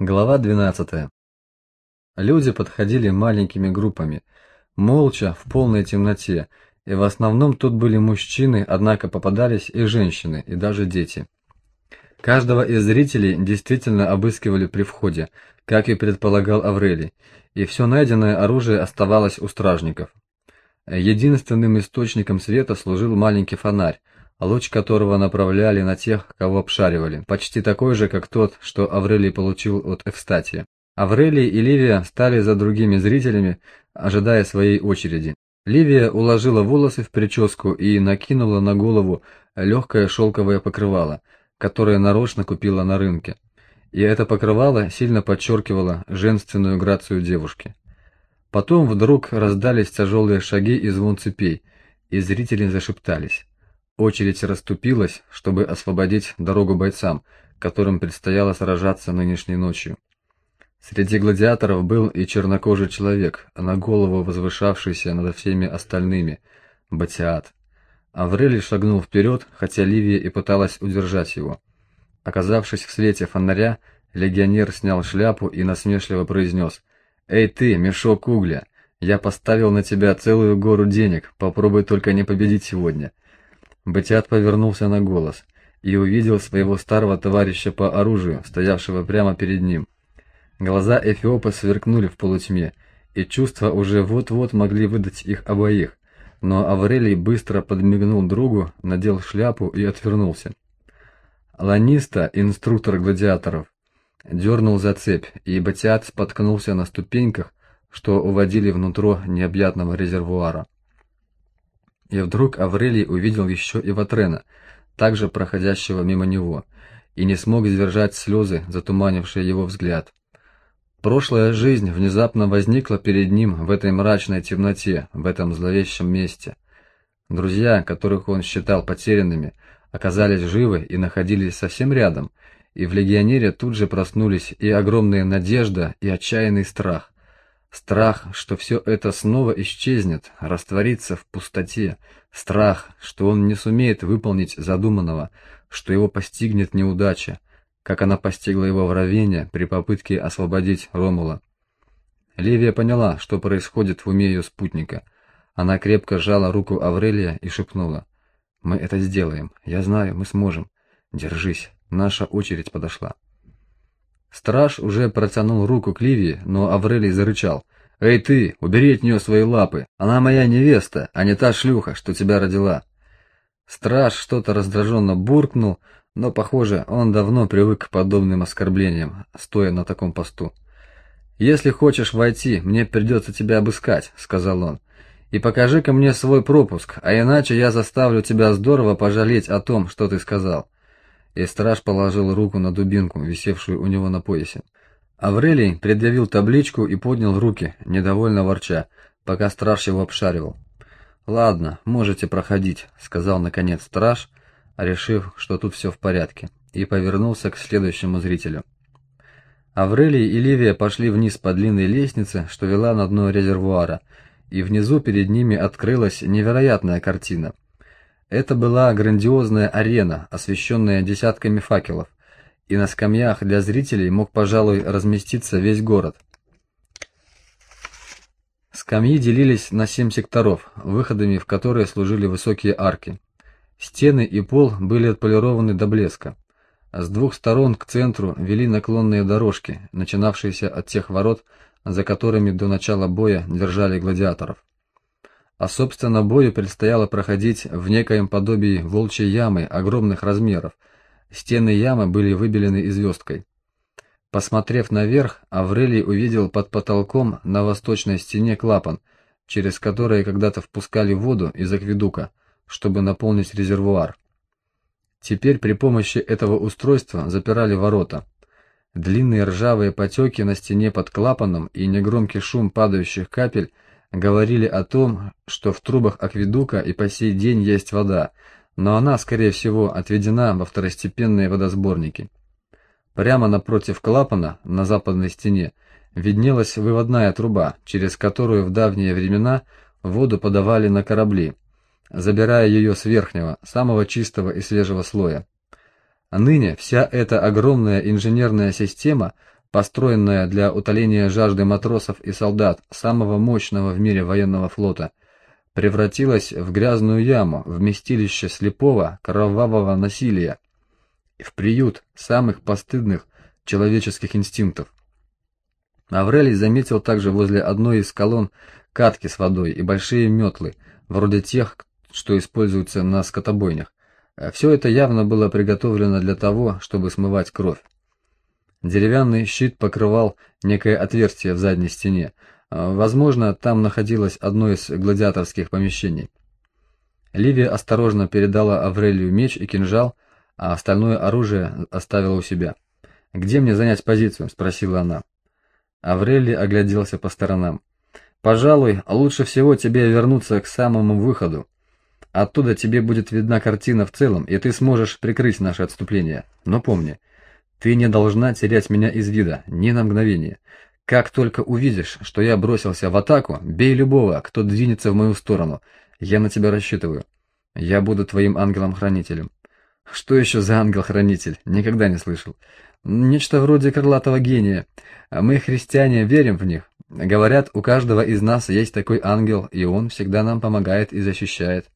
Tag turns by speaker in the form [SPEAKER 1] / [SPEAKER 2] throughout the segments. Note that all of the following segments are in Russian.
[SPEAKER 1] Глава 12. Люди подходили маленькими группами, молча, в полной темноте, и в основном тут были мужчины, однако попадались и женщины, и даже дети. Каждого из зрителей действительно обыскивали при входе, как и предполагал Аврелий, и все найденное оружие оставалось у стражников. Единственным источником света служил маленький фонарь, луч которого направляли на тех, кого обшаривали, почти такой же, как тот, что Аврелий получил от Эвстатия. Аврелий и Ливия стали за другими зрителями, ожидая своей очереди. Ливия уложила волосы в прическу и накинула на голову легкое шелковое покрывало, которое нарочно купила на рынке. И это покрывало сильно подчеркивало женственную грацию девушки. Потом вдруг раздались тяжелые шаги и звон цепей, и зрители зашептались. Очередь расступилась, чтобы освободить дорогу бойцам, которым предстояло сражаться нынешней ночью. Среди гладиаторов был и чернокожий человек, на голову возвышавшийся над всеми остальными – Батиат. Аврелий шагнул вперед, хотя Ливия и пыталась удержать его. Оказавшись в свете фонаря, легионер снял шляпу и насмешливо произнес «Эй ты, мешок угля, я поставил на тебя целую гору денег, попробуй только не победить сегодня». Батиат повернулся на голос и увидел своего старого товарища по оружию, стоявшего прямо перед ним. Глаза Эфиопа сверкнули в полутьме, и чувства уже вот-вот могли выдать их обоих, но Аврелий быстро подмигнул другу, надел шляпу и отвернулся. Ланиста, инструктор гладиаторов, дернул за цепь, и Батиат споткнулся на ступеньках, что уводили внутрь необъятного резервуара. И вдруг Аврелий увидел еще и Ватрена, также проходящего мимо него, и не смог сдержать слезы, затуманившие его взгляд. Прошлая жизнь внезапно возникла перед ним в этой мрачной темноте, в этом зловещем месте. Друзья, которых он считал потерянными, оказались живы и находились совсем рядом, и в легионере тут же проснулись и огромная надежда, и отчаянный страх. Страх, что все это снова исчезнет, растворится в пустоте. Страх, что он не сумеет выполнить задуманного, что его постигнет неудача, как она постигла его в Равене при попытке освободить Ромула. Левия поняла, что происходит в уме ее спутника. Она крепко сжала руку Аврелия и шепнула. «Мы это сделаем. Я знаю, мы сможем. Держись. Наша очередь подошла». Страж уже протянул руку к Ливии, но Аврелий зарычал. «Эй ты, убери от нее свои лапы! Она моя невеста, а не та шлюха, что тебя родила!» Страж что-то раздраженно буркнул, но, похоже, он давно привык к подобным оскорблениям, стоя на таком посту. «Если хочешь войти, мне придется тебя обыскать», — сказал он. «И покажи-ка мне свой пропуск, а иначе я заставлю тебя здорово пожалеть о том, что ты сказал» и страж положил руку на дубинку, висевшую у него на поясе. Аврелий предъявил табличку и поднял руки, недовольно ворча, пока страж его обшаривал. «Ладно, можете проходить», — сказал наконец страж, решив, что тут все в порядке, и повернулся к следующему зрителю. Аврелий и Ливия пошли вниз по длинной лестнице, что вела на дно резервуара, и внизу перед ними открылась невероятная картина — это была грандиозная арена, освещенная десятками факелов, и на скамьях для зрителей мог, пожалуй, разместиться весь город. Скамьи делились на семь секторов, выходами в которые служили высокие арки. Стены и пол были отполированы до блеска. С двух сторон к центру вели наклонные дорожки, начинавшиеся от тех ворот, за которыми до начала боя держали гладиаторов а собственно бою предстояло проходить в некоем подобии волчьей ямы огромных размеров. Стены ямы были выбелены звездкой. Посмотрев наверх, Аврелий увидел под потолком на восточной стене клапан, через который когда-то впускали воду из акведука, чтобы наполнить резервуар. Теперь при помощи этого устройства запирали ворота. Длинные ржавые потеки на стене под клапаном и негромкий шум падающих капель – говорили о том, что в трубах акведука и по сей день есть вода, но она, скорее всего, отведена во второстепенные водосборники. Прямо напротив клапана, на западной стене, виднелась выводная труба, через которую в давние времена воду подавали на корабли, забирая ее с верхнего, самого чистого и свежего слоя. А ныне вся эта огромная инженерная система построенная для утоления жажды матросов и солдат самого мощного в мире военного флота, превратилась в грязную яму, вместилище слепого, кровавого насилия, в приют самых постыдных человеческих инстинктов. Аврелий заметил также возле одной из колонн катки с водой и большие метлы, вроде тех, что используются на скотобойнях. Все это явно было приготовлено для того, чтобы смывать кровь. Деревянный щит покрывал некое отверстие в задней стене. Возможно, там находилось одно из гладиаторских помещений. Ливия осторожно передала Аврелию меч и кинжал, а остальное оружие оставила у себя. «Где мне занять позицию?» – спросила она. Аврелий огляделся по сторонам. «Пожалуй, лучше всего тебе вернуться к самому выходу. Оттуда тебе будет видна картина в целом, и ты сможешь прикрыть наше отступление. Но помни, ты не должна терять меня из вида, ни на мгновение. Как только увидишь, что я бросился в атаку, бей любого, кто двинется в мою сторону. Я на тебя рассчитываю. Я буду твоим ангелом-хранителем. Что еще за ангел-хранитель? Никогда не слышал. Нечто вроде крылатого гения. Мы, христиане, верим в них. Говорят, у каждого из нас есть такой ангел, и он всегда нам помогает и защищает.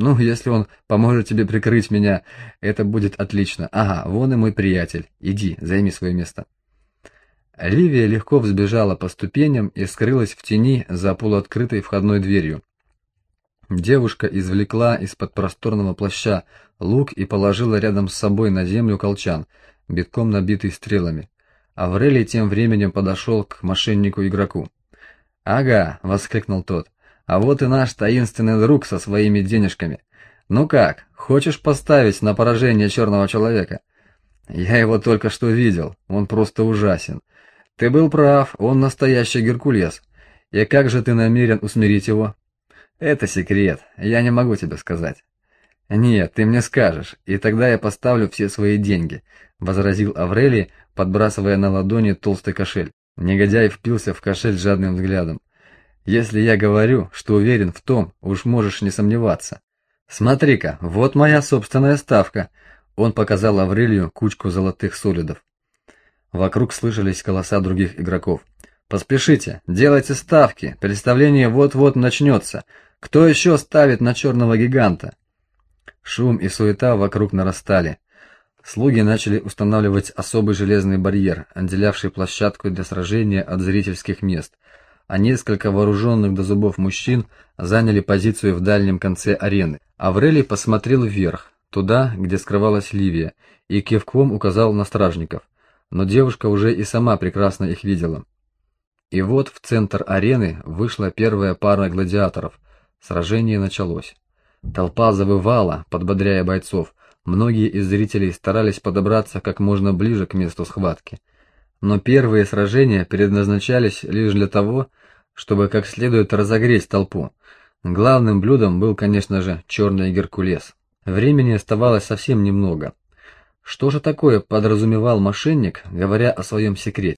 [SPEAKER 1] Ну, если он поможет тебе прикрыть меня, это будет отлично. Ага, вон и мой приятель. Иди, займи свое место. Ливия легко взбежала по ступеням и скрылась в тени за полуоткрытой входной дверью. Девушка извлекла из-под просторного плаща лук и положила рядом с собой на землю колчан, битком набитый стрелами. Аврелий тем временем подошел к мошеннику-игроку. «Ага», — воскликнул тот, — «а вот и наш таинственный друг со своими денежками. Ну как, хочешь поставить на поражение черного человека?» «Я его только что видел, он просто ужасен. Ты был прав, он настоящий Геркулес. И как же ты намерен усмирить его?» «Это секрет, я не могу тебе сказать». «Нет, ты мне скажешь, и тогда я поставлю все свои деньги», — возразил Аврелий, подбрасывая на ладони толстый кошель. Негодяй впился в кошель жадным взглядом. «Если я говорю, что уверен в том, уж можешь не сомневаться. Смотри-ка, вот моя собственная ставка», — он показал Аврелию кучку золотых солидов. Вокруг слышались голоса других игроков. «Поспешите, делайте ставки, представление вот-вот начнется. Кто еще ставит на черного гиганта?» Шум и суета вокруг нарастали. Слуги начали устанавливать особый железный барьер, отделявший площадку для сражения от зрительских мест, а несколько вооруженных до зубов мужчин заняли позицию в дальнем конце арены. Аврелий посмотрел вверх, туда, где скрывалась Ливия, и кивком указал на стражников, но девушка уже и сама прекрасно их видела. И вот в центр арены вышла первая пара гладиаторов. Сражение началось. Толпа завывала, подбодряя бойцов. Многие из зрителей старались подобраться как можно ближе к месту схватки. Но первые сражения предназначались лишь для того, чтобы как следует разогреть толпу. Главным блюдом был, конечно же, черный Геркулес. Времени оставалось совсем немного. Что же такое подразумевал мошенник, говоря о своем секрете?